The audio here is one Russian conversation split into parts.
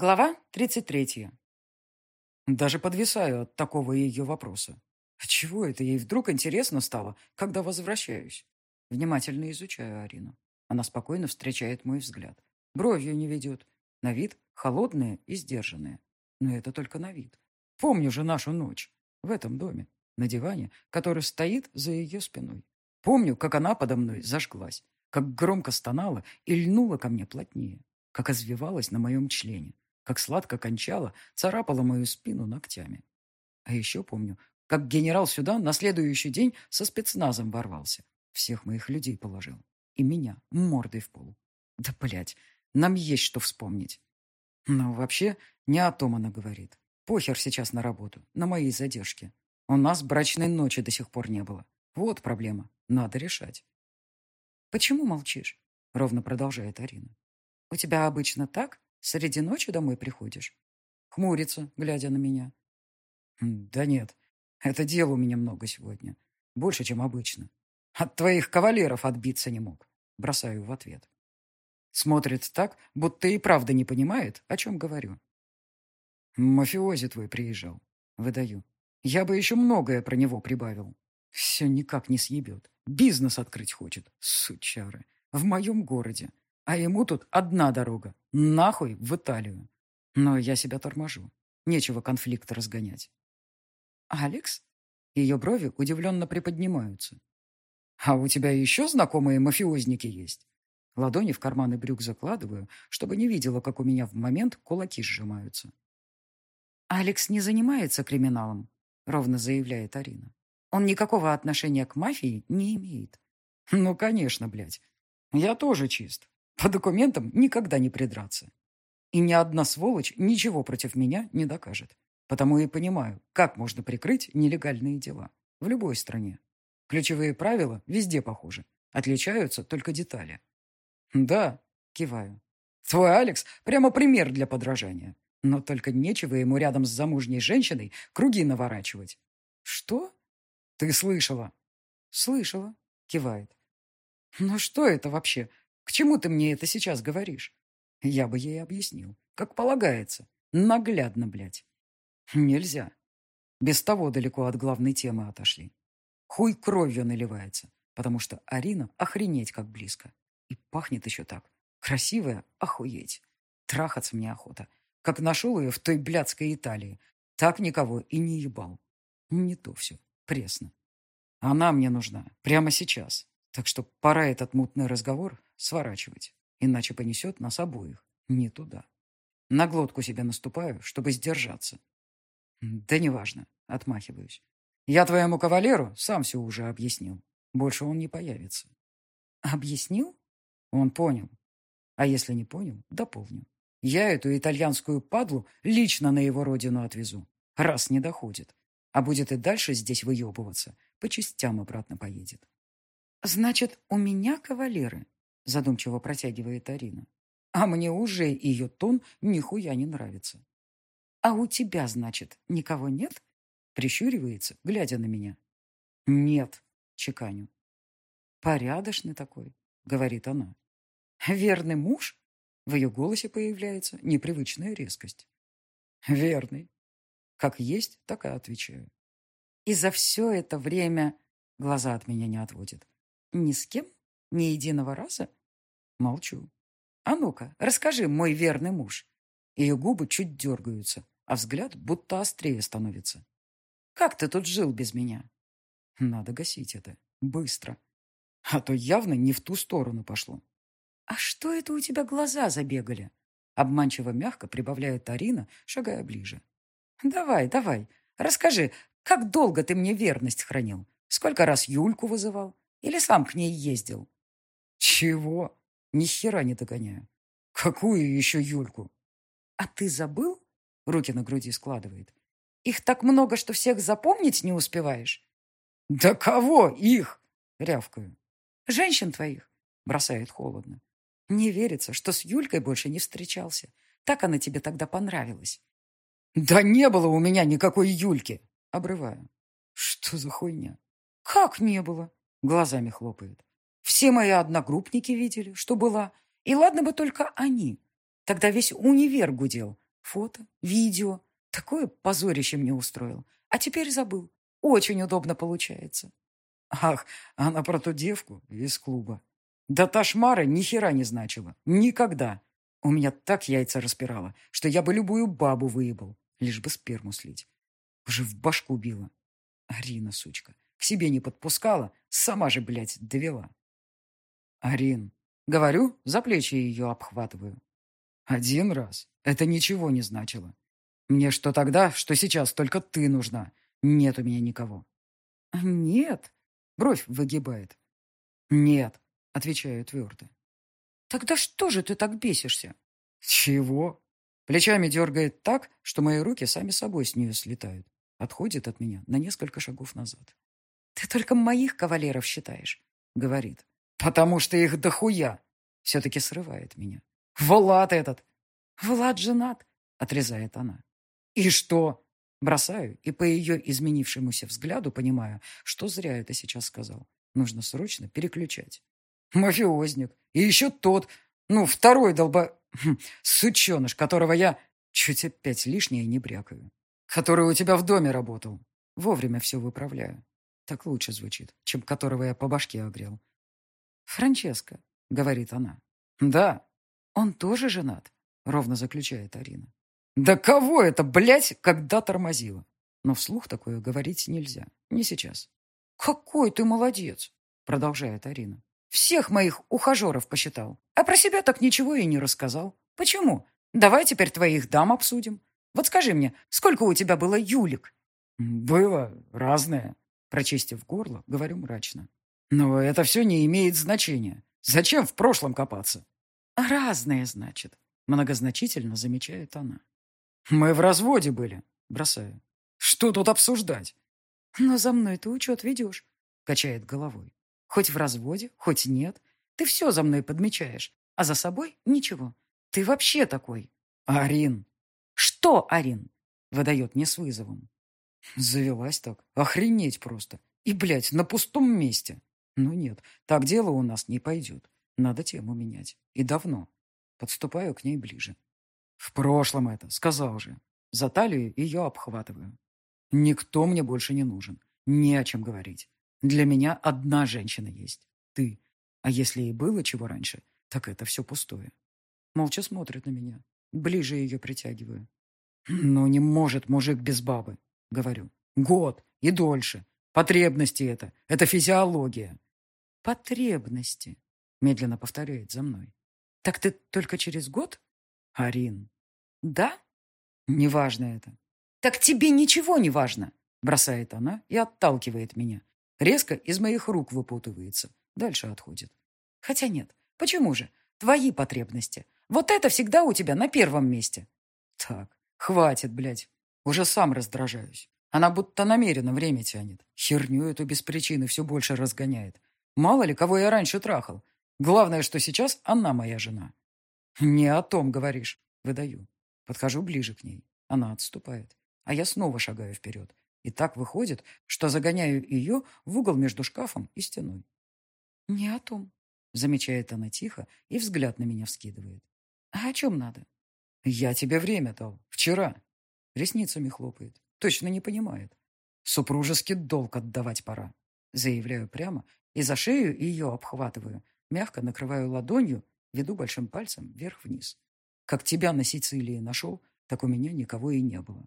Глава 33. Даже подвисаю от такого ее вопроса. А чего это ей вдруг интересно стало, когда возвращаюсь? Внимательно изучаю Арину. Она спокойно встречает мой взгляд. Бровью не ведет. На вид холодная и сдержанная. Но это только на вид. Помню же нашу ночь. В этом доме. На диване, который стоит за ее спиной. Помню, как она подо мной зажглась. Как громко стонала и льнула ко мне плотнее. Как извивалась на моем члене как сладко кончала, царапала мою спину ногтями. А еще помню, как генерал сюда на следующий день со спецназом ворвался. Всех моих людей положил. И меня мордой в пол. Да, блядь, нам есть что вспомнить. Но вообще не о том она говорит. Похер сейчас на работу, на моей задержке. У нас брачной ночи до сих пор не было. Вот проблема. Надо решать. «Почему молчишь?» — ровно продолжает Арина. «У тебя обычно так? Среди ночи домой приходишь? Хмурится, глядя на меня. Да нет, это дел у меня много сегодня. Больше, чем обычно. От твоих кавалеров отбиться не мог. Бросаю в ответ. Смотрит так, будто и правда не понимает, о чем говорю. Мафиози твой приезжал. Выдаю. Я бы еще многое про него прибавил. Все никак не съебет. Бизнес открыть хочет, сучары. В моем городе. А ему тут одна дорога. Нахуй в Италию. Но я себя торможу. Нечего конфликт разгонять. «Алекс?» Ее брови удивленно приподнимаются. «А у тебя еще знакомые мафиозники есть?» Ладони в карманы брюк закладываю, чтобы не видела, как у меня в момент кулаки сжимаются. «Алекс не занимается криминалом», — ровно заявляет Арина. «Он никакого отношения к мафии не имеет». «Ну, конечно, блядь. Я тоже чист. По документам никогда не придраться. И ни одна сволочь ничего против меня не докажет. Потому и понимаю, как можно прикрыть нелегальные дела. В любой стране. Ключевые правила везде похожи. Отличаются только детали. Да, киваю. Твой Алекс прямо пример для подражания. Но только нечего ему рядом с замужней женщиной круги наворачивать. Что? Ты слышала? Слышала, кивает. Ну что это вообще? К чему ты мне это сейчас говоришь? Я бы ей объяснил. Как полагается. Наглядно, блядь. Нельзя. Без того далеко от главной темы отошли. Хуй кровью наливается, потому что Арина охренеть как близко. И пахнет еще так. Красивая, охуеть. Трахаться мне охота. Как нашел ее в той блядской Италии. Так никого и не ебал. Не то все. Пресно. Она мне нужна. Прямо сейчас. Так что пора этот мутный разговор сворачивать, иначе понесет нас обоих не туда. На глотку себе наступаю, чтобы сдержаться. Да неважно, отмахиваюсь. Я твоему кавалеру сам все уже объяснил. Больше он не появится. Объяснил? Он понял. А если не понял, дополню. Я эту итальянскую падлу лично на его родину отвезу, раз не доходит. А будет и дальше здесь выебываться, по частям обратно поедет. Значит, у меня кавалеры, задумчиво протягивает Арина. А мне уже ее тон нихуя не нравится. А у тебя, значит, никого нет? Прищуривается, глядя на меня. Нет, чеканю. Порядочный такой, говорит она. Верный муж? В ее голосе появляется непривычная резкость. Верный. Как есть, так и отвечаю. И за все это время глаза от меня не отводит. Ни с кем? Ни единого раза? Молчу. А ну-ка, расскажи, мой верный муж. Ее губы чуть дергаются, а взгляд будто острее становится. Как ты тут жил без меня? Надо гасить это. Быстро. А то явно не в ту сторону пошло. А что это у тебя глаза забегали? Обманчиво мягко прибавляет Арина, шагая ближе. Давай, давай, расскажи, как долго ты мне верность хранил? Сколько раз Юльку вызывал? Или сам к ней ездил? Чего? Ни хера не догоняю. Какую еще Юльку? А ты забыл? Руки на груди складывает. Их так много, что всех запомнить не успеваешь. Да кого их? Рявкаю. Женщин твоих. Бросает холодно. Не верится, что с Юлькой больше не встречался. Так она тебе тогда понравилась. Да не было у меня никакой Юльки. Обрываю. Что за хуйня? Как не было? Глазами хлопает. Все мои одногруппники видели, что была. И ладно бы только они. Тогда весь универ гудел. Фото, видео. Такое позорище мне устроил. А теперь забыл. Очень удобно получается. Ах, она про ту девку из клуба. Да та шмара ни хера не значила. Никогда. У меня так яйца распирало, что я бы любую бабу выебал, лишь бы сперму слить. Уже в башку била. Арина, сучка, к себе не подпускала, сама же, блядь, довела. Арин, говорю, за плечи ее обхватываю. Один раз. Это ничего не значило. Мне что тогда, что сейчас только ты нужна. Нет у меня никого. Нет. Бровь выгибает. Нет, отвечаю твердо. Тогда что же ты так бесишься? Чего? Плечами дергает так, что мои руки сами собой с нее слетают. Отходит от меня на несколько шагов назад. Ты только моих кавалеров считаешь, говорит. Потому что их дохуя. Все-таки срывает меня. Влад этот. Влад женат, отрезает она. И что? Бросаю и по ее изменившемуся взгляду понимаю, что зря это сейчас сказал. Нужно срочно переключать. Мафиозник. И еще тот, ну, второй долба... Хм, сученыш, которого я чуть опять лишнее не брякаю. Который у тебя в доме работал. Вовремя все выправляю. Так лучше звучит, чем которого я по башке огрел. «Франческо», — говорит она. «Да». «Он тоже женат?» — ровно заключает Арина. «Да кого это, блядь, когда тормозила?» Но вслух такое говорить нельзя. Не сейчас. «Какой ты молодец!» — продолжает Арина. Всех моих ухажеров посчитал. А про себя так ничего и не рассказал. Почему? Давай теперь твоих дам обсудим. Вот скажи мне, сколько у тебя было юлик? Было разное. Прочистив горло, говорю мрачно. Но это все не имеет значения. Зачем в прошлом копаться? Разное, значит. Многозначительно замечает она. Мы в разводе были. Бросаю. Что тут обсуждать? Но за мной ты учет ведешь. Качает головой. Хоть в разводе, хоть нет. Ты все за мной подмечаешь, а за собой ничего. Ты вообще такой. Арин. Что, Арин? Выдает мне с вызовом. Завелась так. Охренеть просто. И, блядь, на пустом месте. Ну нет, так дело у нас не пойдет. Надо тему менять. И давно. Подступаю к ней ближе. В прошлом это, сказал же. За талию ее обхватываю. Никто мне больше не нужен. Не о чем говорить. Для меня одна женщина есть. Ты. А если и было чего раньше, так это все пустое. Молча смотрит на меня. Ближе ее притягиваю. «Ну, не может мужик без бабы», — говорю. «Год и дольше. Потребности это. Это физиология». «Потребности», — медленно повторяет за мной. «Так ты только через год?» «Арин». «Да?» «Неважно это». «Так тебе ничего не важно», — бросает она и отталкивает меня. Резко из моих рук выпутывается. Дальше отходит. Хотя нет. Почему же? Твои потребности. Вот это всегда у тебя на первом месте. Так, хватит, блядь. Уже сам раздражаюсь. Она будто намеренно время тянет. Херню эту без причины все больше разгоняет. Мало ли, кого я раньше трахал. Главное, что сейчас она моя жена. Не о том говоришь. Выдаю. Подхожу ближе к ней. Она отступает. А я снова шагаю вперед. И так выходит, что загоняю ее в угол между шкафом и стеной. «Не о том», — замечает она тихо и взгляд на меня вскидывает. «А о чем надо?» «Я тебе время дал. Вчера». Ресницами хлопает. Точно не понимает. «Супружеский долг отдавать пора». Заявляю прямо и за шею ее обхватываю, мягко накрываю ладонью, веду большим пальцем вверх-вниз. Как тебя на Сицилии нашел, так у меня никого и не было.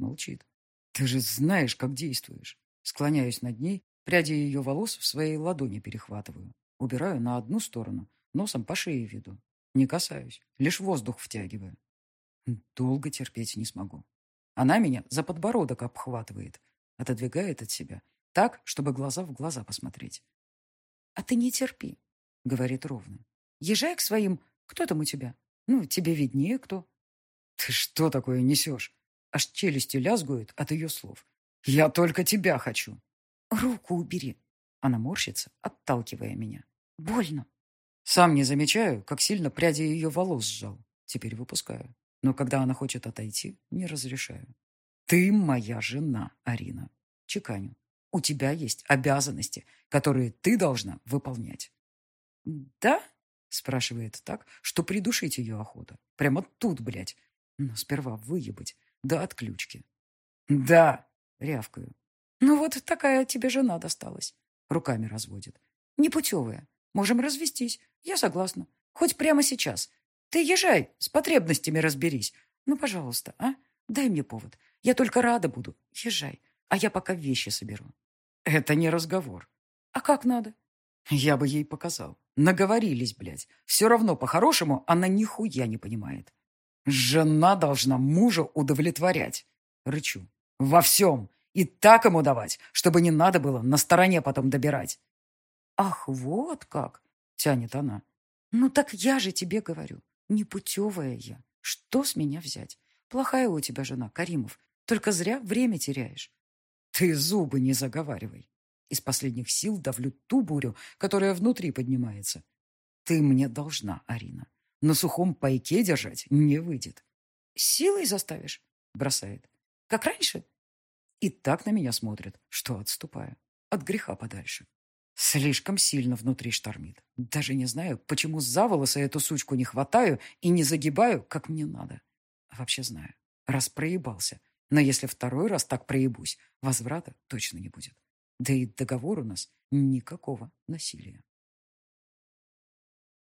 Молчит. Ты же знаешь, как действуешь. Склоняюсь над ней, пряди ее волос в своей ладони перехватываю. Убираю на одну сторону, носом по шее веду. Не касаюсь, лишь воздух втягиваю. Долго терпеть не смогу. Она меня за подбородок обхватывает, отодвигает от себя, так, чтобы глаза в глаза посмотреть. «А ты не терпи», — говорит ровно. «Езжай к своим... Кто там у тебя? Ну, тебе виднее кто». «Ты что такое несешь?» Аж челюсти лязгуют от ее слов. «Я только тебя хочу!» «Руку убери!» Она морщится, отталкивая меня. «Больно!» Сам не замечаю, как сильно пряди ее волос сжал. Теперь выпускаю. Но когда она хочет отойти, не разрешаю. «Ты моя жена, Арина!» Чеканю. «У тебя есть обязанности, которые ты должна выполнять». «Да?» спрашивает так, что придушить ее охота. Прямо тут, блядь. Но сперва выебать, да отключки. Да, рявкаю. Ну вот такая тебе жена досталась. Руками разводит. Непутевая. Можем развестись. Я согласна. Хоть прямо сейчас. Ты езжай, с потребностями разберись. Ну, пожалуйста, а? Дай мне повод. Я только рада буду. Езжай. А я пока вещи соберу. Это не разговор. А как надо? Я бы ей показал. Наговорились, блядь. Все равно, по-хорошему, она нихуя не понимает. Жена должна мужа удовлетворять. Рычу. Во всем. И так ему давать, чтобы не надо было на стороне потом добирать. Ах, вот как, тянет она. Ну так я же тебе говорю, непутевая я. Что с меня взять? Плохая у тебя жена, Каримов. Только зря время теряешь. Ты зубы не заговаривай. Из последних сил давлю ту бурю, которая внутри поднимается. Ты мне должна, Арина. На сухом пайке держать не выйдет. Силой заставишь? Бросает. Как раньше? И так на меня смотрит, что отступаю. От греха подальше. Слишком сильно внутри штормит. Даже не знаю, почему за волосы эту сучку не хватаю и не загибаю, как мне надо. Вообще знаю. Раз проебался. Но если второй раз так проебусь, возврата точно не будет. Да и договор у нас никакого насилия.